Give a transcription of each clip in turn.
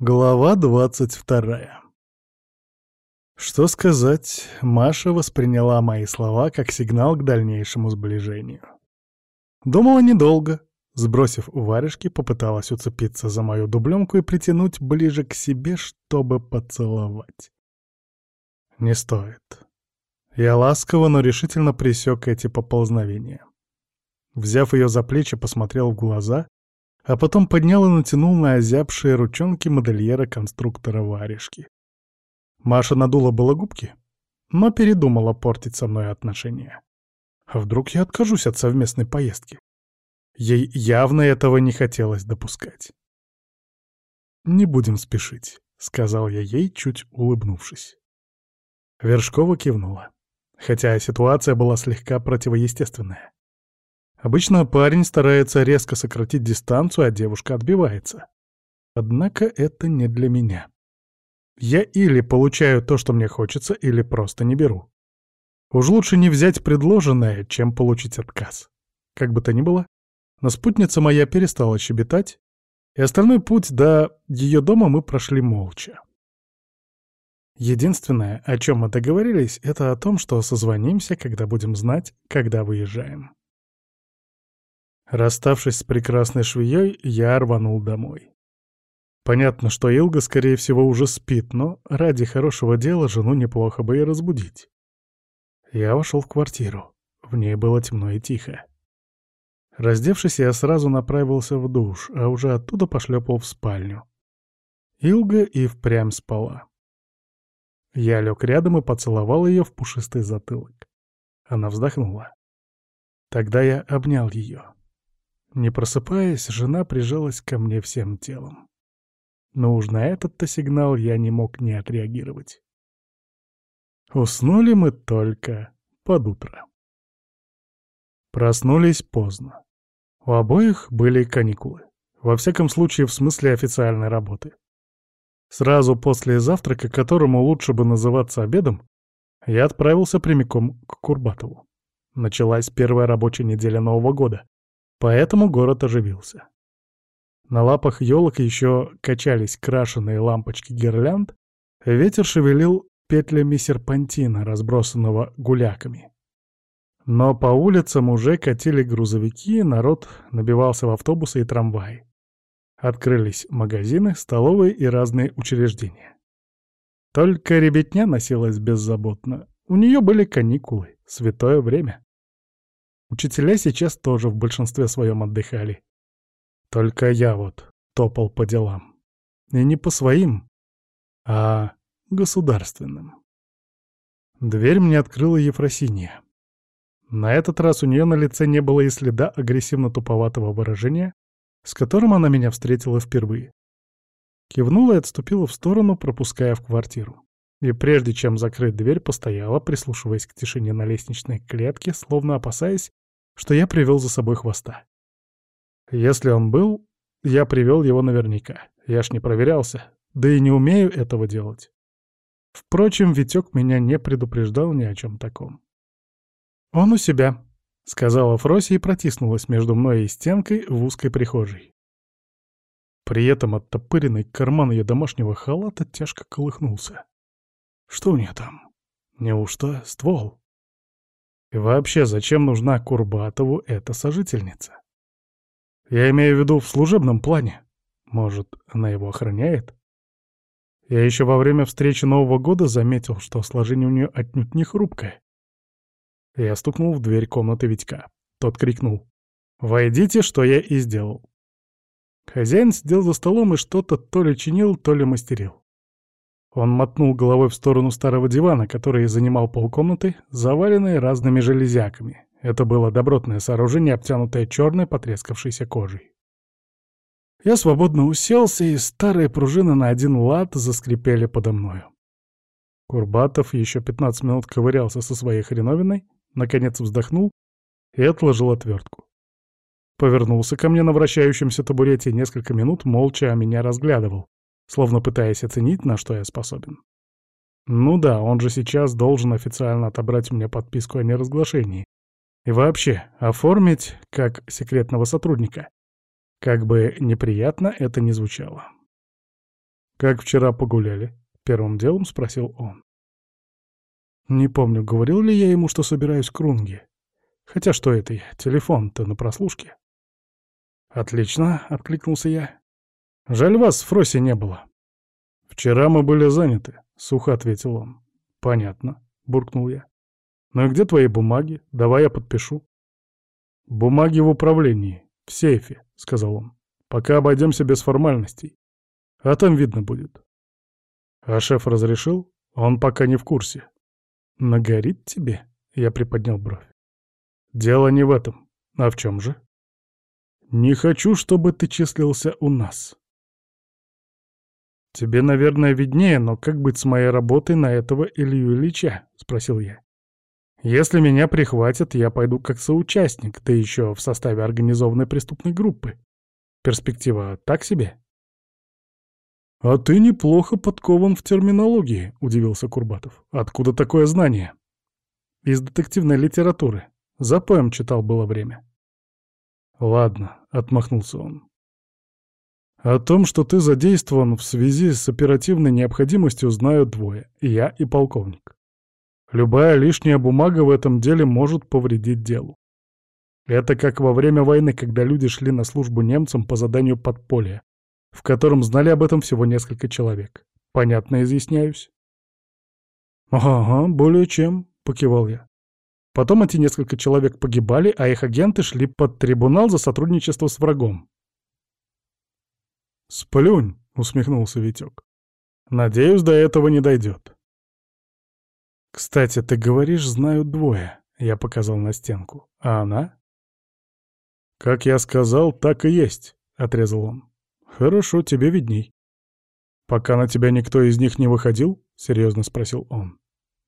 Глава двадцать вторая. Что сказать, Маша восприняла мои слова как сигнал к дальнейшему сближению. Думала недолго. Сбросив варежки, попыталась уцепиться за мою дубленку и притянуть ближе к себе, чтобы поцеловать. Не стоит. Я ласково, но решительно пресек эти поползновения. Взяв ее за плечи, посмотрел в глаза а потом поднял и натянул на озябшие ручонки модельера-конструктора варежки. Маша надула было губки, но передумала портить со мной отношения. А вдруг я откажусь от совместной поездки? Ей явно этого не хотелось допускать. «Не будем спешить», — сказал я ей, чуть улыбнувшись. Вершкова кивнула, хотя ситуация была слегка противоестественная. Обычно парень старается резко сократить дистанцию, а девушка отбивается. Однако это не для меня. Я или получаю то, что мне хочется, или просто не беру. Уж лучше не взять предложенное, чем получить отказ. Как бы то ни было, но спутница моя перестала щебетать, и остальной путь до ее дома мы прошли молча. Единственное, о чем мы договорились, это о том, что созвонимся, когда будем знать, когда выезжаем. Расставшись с прекрасной швеей, я рванул домой. Понятно, что Илга, скорее всего, уже спит, но ради хорошего дела жену неплохо бы и разбудить. Я вошел в квартиру. В ней было темно и тихо. Раздевшись, я сразу направился в душ, а уже оттуда пошлепал в спальню. Илга и впрямь спала. Я лег рядом и поцеловал ее в пушистый затылок. Она вздохнула. Тогда я обнял ее. Не просыпаясь, жена прижалась ко мне всем телом. Но уж на этот-то сигнал я не мог не отреагировать. Уснули мы только под утро. Проснулись поздно. У обоих были каникулы. Во всяком случае, в смысле официальной работы. Сразу после завтрака, которому лучше бы называться обедом, я отправился прямиком к Курбатову. Началась первая рабочая неделя Нового года, Поэтому город оживился. На лапах елок еще качались крашеные лампочки гирлянд, ветер шевелил петлями серпантина, разбросанного гуляками. Но по улицам уже катили грузовики, народ набивался в автобусы и трамваи. Открылись магазины, столовые и разные учреждения. Только ребятня носилась беззаботно. У нее были каникулы, святое время. Учителя сейчас тоже в большинстве своем отдыхали. Только я вот топал по делам. И не по своим, а государственным. Дверь мне открыла Ефросинья. На этот раз у нее на лице не было и следа агрессивно-туповатого выражения, с которым она меня встретила впервые. Кивнула и отступила в сторону, пропуская в квартиру. И прежде чем закрыть дверь, постояла, прислушиваясь к тишине на лестничной клетке, словно опасаясь, что я привел за собой хвоста. Если он был, я привел его наверняка. Я ж не проверялся, да и не умею этого делать. Впрочем, Витек меня не предупреждал ни о чем таком. «Он у себя», — сказала Фрося и протиснулась между мной и стенкой в узкой прихожей. При этом оттопыренный карман ее домашнего халата тяжко колыхнулся. Что у нее там? Неужто ствол? И вообще, зачем нужна Курбатову эта сожительница? Я имею в виду в служебном плане. Может, она его охраняет? Я еще во время встречи Нового года заметил, что сложение у нее отнюдь не хрупкое. Я стукнул в дверь комнаты Витька. Тот крикнул. «Войдите, что я и сделал». Хозяин сидел за столом и что-то то ли чинил, то ли мастерил. Он мотнул головой в сторону старого дивана, который занимал полкомнаты, заваленной разными железяками. Это было добротное сооружение, обтянутое черной потрескавшейся кожей. Я свободно уселся, и старые пружины на один лад заскрипели подо мною. Курбатов еще 15 минут ковырялся со своей хреновиной, наконец вздохнул и отложил отвертку. Повернулся ко мне на вращающемся табурете и несколько минут молча меня разглядывал, словно пытаясь оценить, на что я способен. Ну да, он же сейчас должен официально отобрать у меня подписку о неразглашении. И вообще, оформить как секретного сотрудника. Как бы неприятно это ни звучало. «Как вчера погуляли?» — первым делом спросил он. Не помню, говорил ли я ему, что собираюсь к Рунге. Хотя что это я? Телефон-то на прослушке. «Отлично», — откликнулся я. «Жаль вас, Фроси не было». «Вчера мы были заняты», — сухо ответил он. «Понятно», — буркнул я. «Ну и где твои бумаги? Давай я подпишу». «Бумаги в управлении, в сейфе», — сказал он. «Пока обойдемся без формальностей. А там видно будет». «А шеф разрешил? Он пока не в курсе». «Нагорит тебе?» — я приподнял бровь. «Дело не в этом. А в чем же?» «Не хочу, чтобы ты числился у нас». «Тебе, наверное, виднее, но как быть с моей работой на этого Илью Ильича?» — спросил я. Если меня прихватят, я пойду как соучастник, да еще в составе организованной преступной группы. Перспектива так себе? «А ты неплохо подкован в терминологии», — удивился Курбатов. «Откуда такое знание?» «Из детективной литературы. За поэм читал было время». «Ладно», — отмахнулся он. «О том, что ты задействован в связи с оперативной необходимостью, знают двое — я и полковник. Любая лишняя бумага в этом деле может повредить делу. Это как во время войны, когда люди шли на службу немцам по заданию подполья, в котором знали об этом всего несколько человек. Понятно изъясняюсь? «Ага, более чем», — покивал я. Потом эти несколько человек погибали, а их агенты шли под трибунал за сотрудничество с врагом. «Сплюнь», — усмехнулся Витек. «Надеюсь, до этого не дойдет». «Кстати, ты говоришь, знают двое», — я показал на стенку. «А она?» «Как я сказал, так и есть», — отрезал он. «Хорошо, тебе видней». «Пока на тебя никто из них не выходил?» — серьезно спросил он.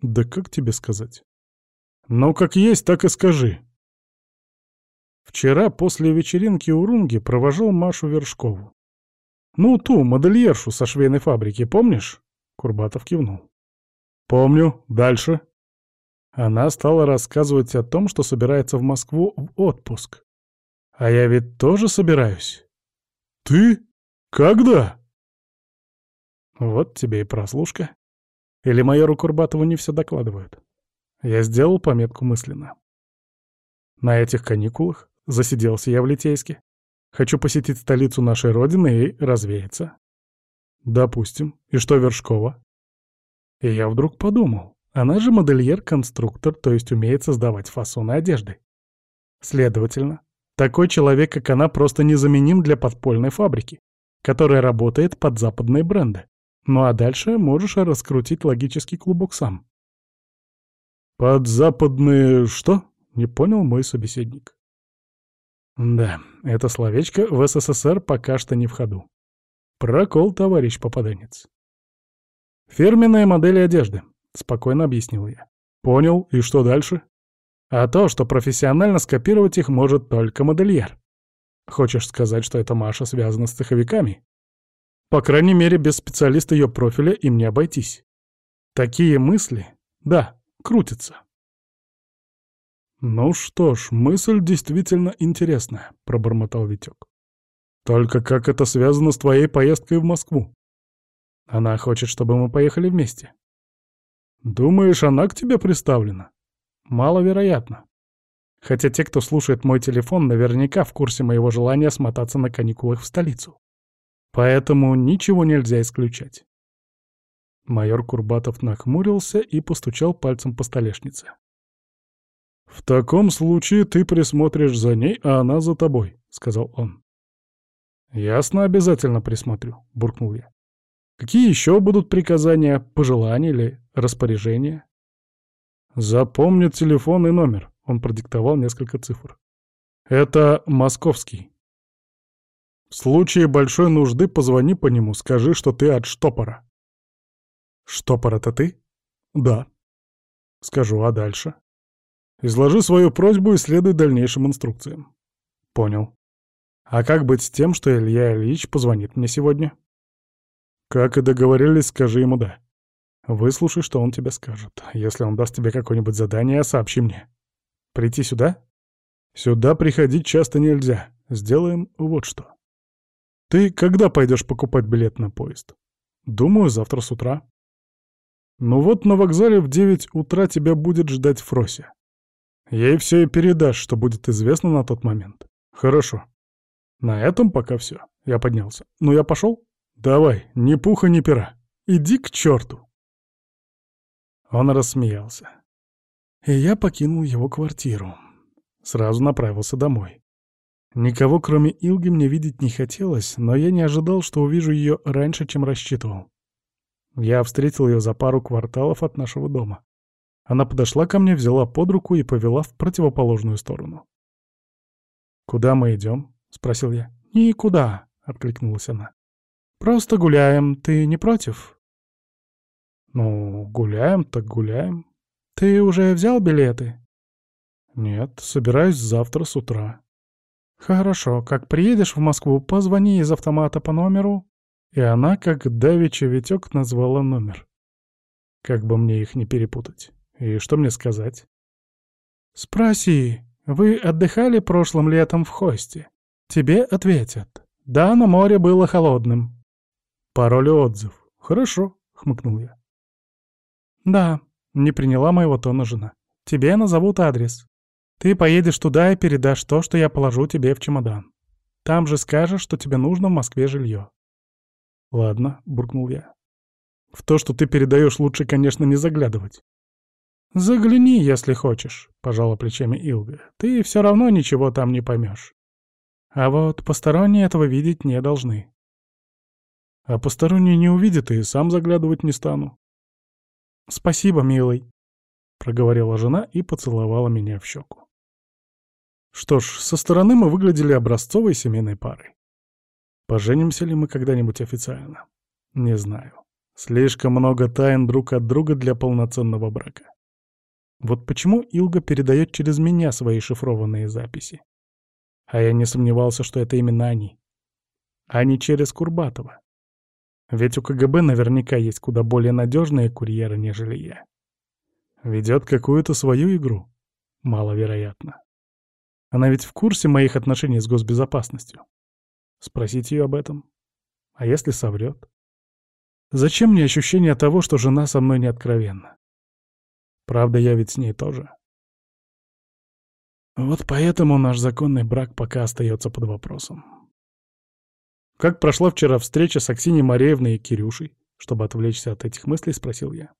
«Да как тебе сказать?» «Ну, как есть, так и скажи». Вчера после вечеринки у Рунги провожал Машу Вершкову. «Ну, ту, модельершу со швейной фабрики, помнишь?» Курбатов кивнул. «Помню. Дальше». Она стала рассказывать о том, что собирается в Москву в отпуск. «А я ведь тоже собираюсь». «Ты? Когда?» Вот тебе и прослушка. Или майору Курбатову не все докладывают. Я сделал пометку мысленно. На этих каникулах засиделся я в Литейске. Хочу посетить столицу нашей родины и развеяться. Допустим. И что Вершкова? И я вдруг подумал, она же модельер-конструктор, то есть умеет создавать фасоны одежды. Следовательно, такой человек, как она, просто незаменим для подпольной фабрики, которая работает под западные бренды. Ну а дальше можешь раскрутить логический клубок сам. «Под западные что?» — не понял мой собеседник. Да, это словечко в СССР пока что не в ходу. Прокол, товарищ попаданец. «Фирменные модели одежды», — спокойно объяснил я. «Понял, и что дальше?» «А то, что профессионально скопировать их может только модельер. Хочешь сказать, что эта Маша связана с цеховиками?» «По крайней мере, без специалиста ее профиля им не обойтись. Такие мысли, да, крутятся». «Ну что ж, мысль действительно интересная», — пробормотал Витек. «Только как это связано с твоей поездкой в Москву?» Она хочет, чтобы мы поехали вместе. Думаешь, она к тебе приставлена? Маловероятно. Хотя те, кто слушает мой телефон, наверняка в курсе моего желания смотаться на каникулах в столицу. Поэтому ничего нельзя исключать. Майор Курбатов нахмурился и постучал пальцем по столешнице. «В таком случае ты присмотришь за ней, а она за тобой», — сказал он. «Ясно, обязательно присмотрю», — буркнул я. Какие еще будут приказания, пожелания или распоряжения? Запомни телефон и номер. Он продиктовал несколько цифр. Это московский. В случае большой нужды позвони по нему, скажи, что ты от штопора. Штопор это ты? Да. Скажу, а дальше? Изложи свою просьбу и следуй дальнейшим инструкциям. Понял. А как быть с тем, что Илья Ильич позвонит мне сегодня? Как и договорились, скажи ему «да». Выслушай, что он тебе скажет. Если он даст тебе какое-нибудь задание, сообщи мне. Прийти сюда? Сюда приходить часто нельзя. Сделаем вот что. Ты когда пойдешь покупать билет на поезд? Думаю, завтра с утра. Ну вот на вокзале в девять утра тебя будет ждать Фрося. Ей все и передашь, что будет известно на тот момент. Хорошо. На этом пока все. Я поднялся. Ну я пошел? Давай, ни пуха, ни пера. Иди к черту. Он рассмеялся. И я покинул его квартиру. Сразу направился домой. Никого, кроме Илги, мне видеть не хотелось, но я не ожидал, что увижу ее раньше, чем рассчитывал. Я встретил ее за пару кварталов от нашего дома. Она подошла ко мне, взяла под руку и повела в противоположную сторону. «Куда мы идем?» — спросил я. «Никуда», — откликнулась она. «Просто гуляем. Ты не против?» «Ну, гуляем так гуляем. Ты уже взял билеты?» «Нет, собираюсь завтра с утра». «Хорошо. Как приедешь в Москву, позвони из автомата по номеру». И она, как давеча Витек, назвала номер. Как бы мне их не перепутать. И что мне сказать? «Спроси, вы отдыхали прошлым летом в Хосте?» Тебе ответят. «Да, на море было холодным». Пароль отзыв. «Хорошо», — хмыкнул я. «Да», — не приняла моего тона жена. «Тебе назовут адрес. Ты поедешь туда и передашь то, что я положу тебе в чемодан. Там же скажешь, что тебе нужно в Москве жилье». «Ладно», — буркнул я. «В то, что ты передаешь, лучше, конечно, не заглядывать». «Загляни, если хочешь», — пожала плечами Илга. «Ты все равно ничего там не поймешь. А вот посторонние этого видеть не должны». «А посторонние не увидят, и сам заглядывать не стану». «Спасибо, милый», — проговорила жена и поцеловала меня в щеку. Что ж, со стороны мы выглядели образцовой семейной парой. Поженимся ли мы когда-нибудь официально? Не знаю. Слишком много тайн друг от друга для полноценного брака. Вот почему Илга передает через меня свои шифрованные записи. А я не сомневался, что это именно они. А не через Курбатова. Ведь у КГБ наверняка есть куда более надежные курьеры, нежели я. Ведет какую-то свою игру? Маловероятно. Она ведь в курсе моих отношений с госбезопасностью. Спросить ее об этом. А если соврет? Зачем мне ощущение того, что жена со мной не откровенна? Правда, я ведь с ней тоже. Вот поэтому наш законный брак пока остается под вопросом. Как прошла вчера встреча с Аксиней Мареевной и Кирюшей? Чтобы отвлечься от этих мыслей, спросил я.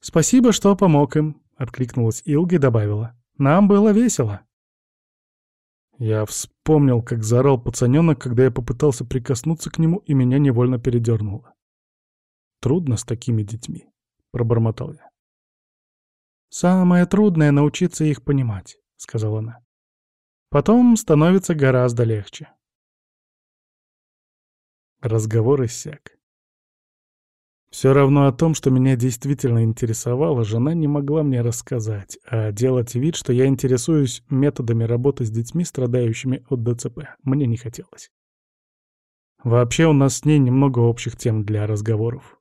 «Спасибо, что помог им», — откликнулась Илга и добавила. «Нам было весело». Я вспомнил, как заорал пацанёнок, когда я попытался прикоснуться к нему, и меня невольно передернуло. «Трудно с такими детьми», — пробормотал я. «Самое трудное — научиться их понимать», — сказала она. «Потом становится гораздо легче». Разговор иссяк. Все равно о том, что меня действительно интересовало, жена не могла мне рассказать, а делать вид, что я интересуюсь методами работы с детьми, страдающими от ДЦП, мне не хотелось. Вообще у нас с ней немного общих тем для разговоров.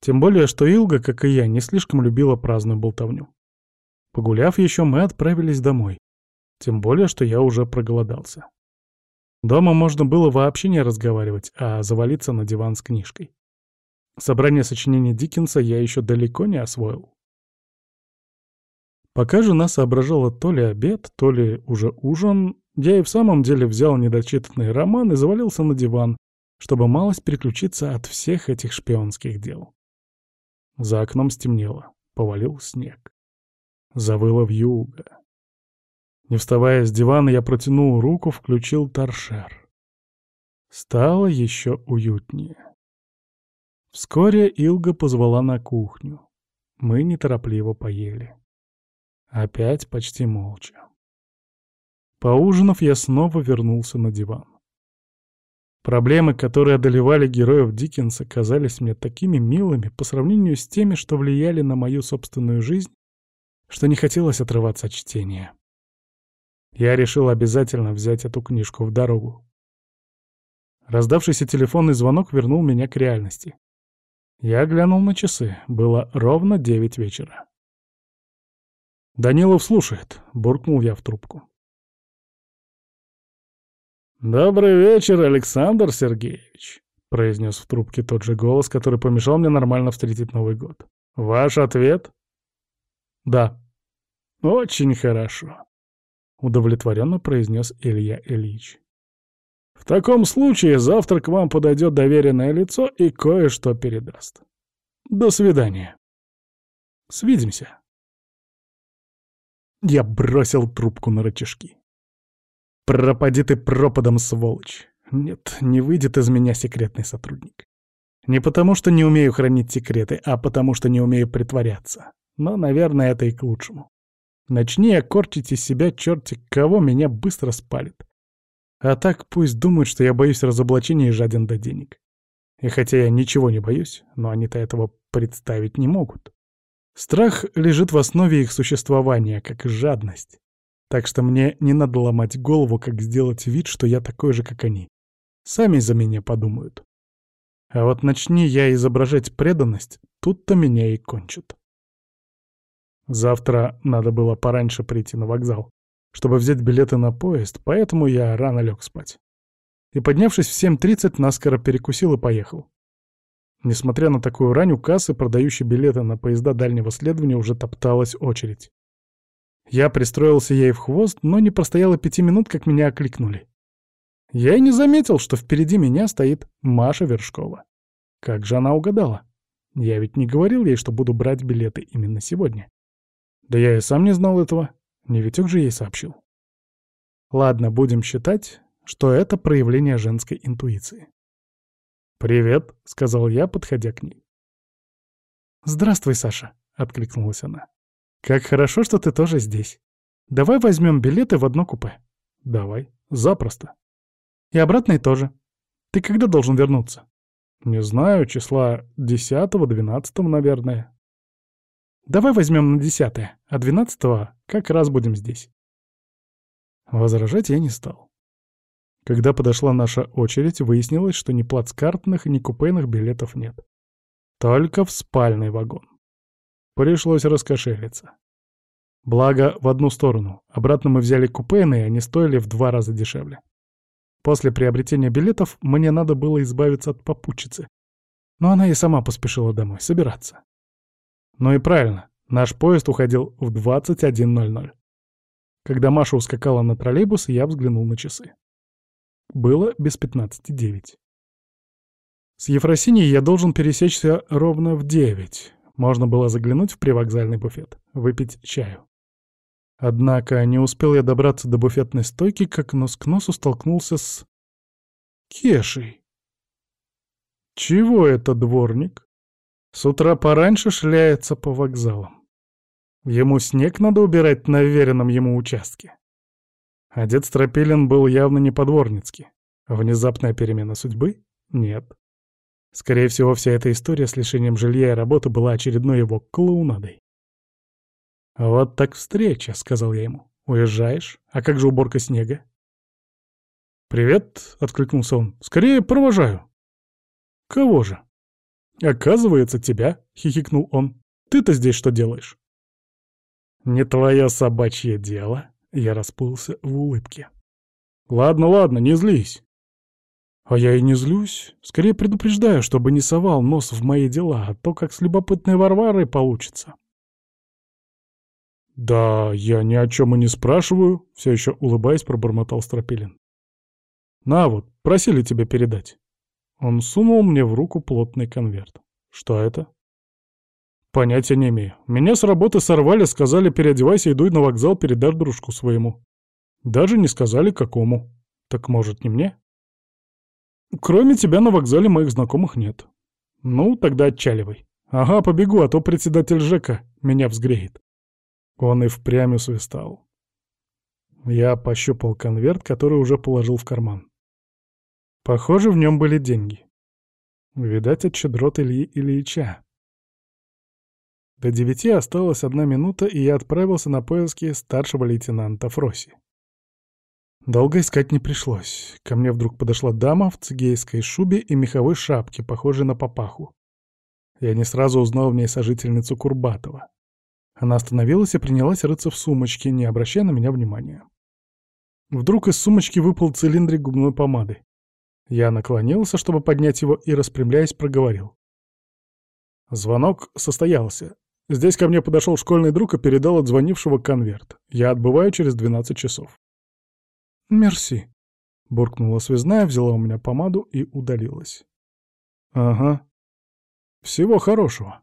Тем более, что Илга, как и я, не слишком любила праздную болтовню. Погуляв еще, мы отправились домой. Тем более, что я уже проголодался. Дома можно было вообще не разговаривать, а завалиться на диван с книжкой. Собрание сочинений Диккенса я еще далеко не освоил. Пока жена соображала то ли обед, то ли уже ужин, я и в самом деле взял недочитанный роман и завалился на диван, чтобы малость переключиться от всех этих шпионских дел. За окном стемнело, повалил снег. Завыло вьюга. Не вставая с дивана, я протянул руку, включил торшер. Стало еще уютнее. Вскоре Илга позвала на кухню. Мы неторопливо поели. Опять почти молча. Поужинав, я снова вернулся на диван. Проблемы, которые одолевали героев Диккенса, казались мне такими милыми по сравнению с теми, что влияли на мою собственную жизнь, что не хотелось отрываться от чтения. Я решил обязательно взять эту книжку в дорогу. Раздавшийся телефонный звонок вернул меня к реальности. Я глянул на часы. Было ровно девять вечера. «Данилов слушает», — буркнул я в трубку. «Добрый вечер, Александр Сергеевич», — произнес в трубке тот же голос, который помешал мне нормально встретить Новый год. «Ваш ответ?» «Да». «Очень хорошо», — удовлетворенно произнес Илья Ильич. «В таком случае завтра к вам подойдет доверенное лицо и кое-что передаст. До свидания. Свидимся». Я бросил трубку на рычажки. «Пропади ты пропадом, сволочь!» Нет, не выйдет из меня секретный сотрудник. Не потому, что не умею хранить секреты, а потому, что не умею притворяться. Но, наверное, это и к лучшему. Начни я корчить из себя черти кого, меня быстро спалит. А так пусть думают, что я боюсь разоблачения и жаден до денег. И хотя я ничего не боюсь, но они-то этого представить не могут. Страх лежит в основе их существования, как жадность. Так что мне не надо ломать голову, как сделать вид, что я такой же, как они. Сами за меня подумают. А вот начни я изображать преданность, тут-то меня и кончат. Завтра надо было пораньше прийти на вокзал, чтобы взять билеты на поезд, поэтому я рано лег спать. И, поднявшись в 7.30, наскоро перекусил и поехал. Несмотря на такую рань, у кассы, продающей билеты на поезда дальнего следования, уже топталась очередь. Я пристроился ей в хвост, но не простояло пяти минут, как меня окликнули. Я и не заметил, что впереди меня стоит Маша Вершкова. Как же она угадала? Я ведь не говорил ей, что буду брать билеты именно сегодня. Да я и сам не знал этого. Не Витек же ей сообщил. Ладно, будем считать, что это проявление женской интуиции. «Привет», — сказал я, подходя к ней. «Здравствуй, Саша», — откликнулась она. «Как хорошо, что ты тоже здесь. Давай возьмем билеты в одно купе». «Давай, запросто». И обратный тоже. Ты когда должен вернуться? Не знаю, числа 10-12, наверное. Давай возьмем на 10 а 12 как раз будем здесь. Возражать я не стал. Когда подошла наша очередь, выяснилось, что ни плацкартных, ни купейных билетов нет. Только в спальный вагон. Пришлось раскошелиться. Благо, в одну сторону. Обратно мы взяли купейные, они стоили в два раза дешевле. После приобретения билетов мне надо было избавиться от попутчицы. Но она и сама поспешила домой собираться. Ну и правильно, наш поезд уходил в 21.00. Когда Маша ускакала на троллейбус, я взглянул на часы. Было без 15.09. С Ефросиньей я должен пересечься ровно в 9. Можно было заглянуть в привокзальный буфет, выпить чаю. Однако не успел я добраться до буфетной стойки, как нос к носу столкнулся с... Кешей. Чего это дворник? С утра пораньше шляется по вокзалам. Ему снег надо убирать на веренном ему участке. Одет Стропилин был явно не по-дворницки. Внезапная перемена судьбы? Нет. Скорее всего, вся эта история с лишением жилья и работы была очередной его клоунадой. «Вот так встреча», — сказал я ему. «Уезжаешь? А как же уборка снега?» «Привет», — откликнулся он. «Скорее провожаю». «Кого же?» «Оказывается, тебя», — хихикнул он. «Ты-то здесь что делаешь?» «Не твое собачье дело», — я расплылся в улыбке. «Ладно, ладно, не злись». «А я и не злюсь. Скорее предупреждаю, чтобы не совал нос в мои дела, а то как с любопытной Варварой получится». «Да, я ни о чем и не спрашиваю», — все еще улыбаясь, пробормотал Стропилин. «На вот, просили тебя передать». Он сунул мне в руку плотный конверт. «Что это?» «Понятия не имею. Меня с работы сорвали, сказали, переодевайся и дуй на вокзал, передашь дружку своему. Даже не сказали, какому. Так может, не мне?» «Кроме тебя на вокзале моих знакомых нет». «Ну, тогда отчаливай». «Ага, побегу, а то председатель ЖЭКа меня взгреет». Он и впрямь усвистал. Я пощупал конверт, который уже положил в карман. Похоже, в нем были деньги. Видать, от щедрот Ильи Ильича. До девяти осталась одна минута, и я отправился на поиски старшего лейтенанта Фроси. Долго искать не пришлось. Ко мне вдруг подошла дама в цигейской шубе и меховой шапке, похожей на папаху. Я не сразу узнал в ней сожительницу Курбатова. Она остановилась и принялась рыться в сумочке, не обращая на меня внимания. Вдруг из сумочки выпал цилиндрик губной помады. Я наклонился, чтобы поднять его, и, распрямляясь, проговорил. Звонок состоялся. Здесь ко мне подошел школьный друг и передал от звонившего конверт. Я отбываю через 12 часов. «Мерси», — буркнула связная, взяла у меня помаду и удалилась. «Ага. Всего хорошего».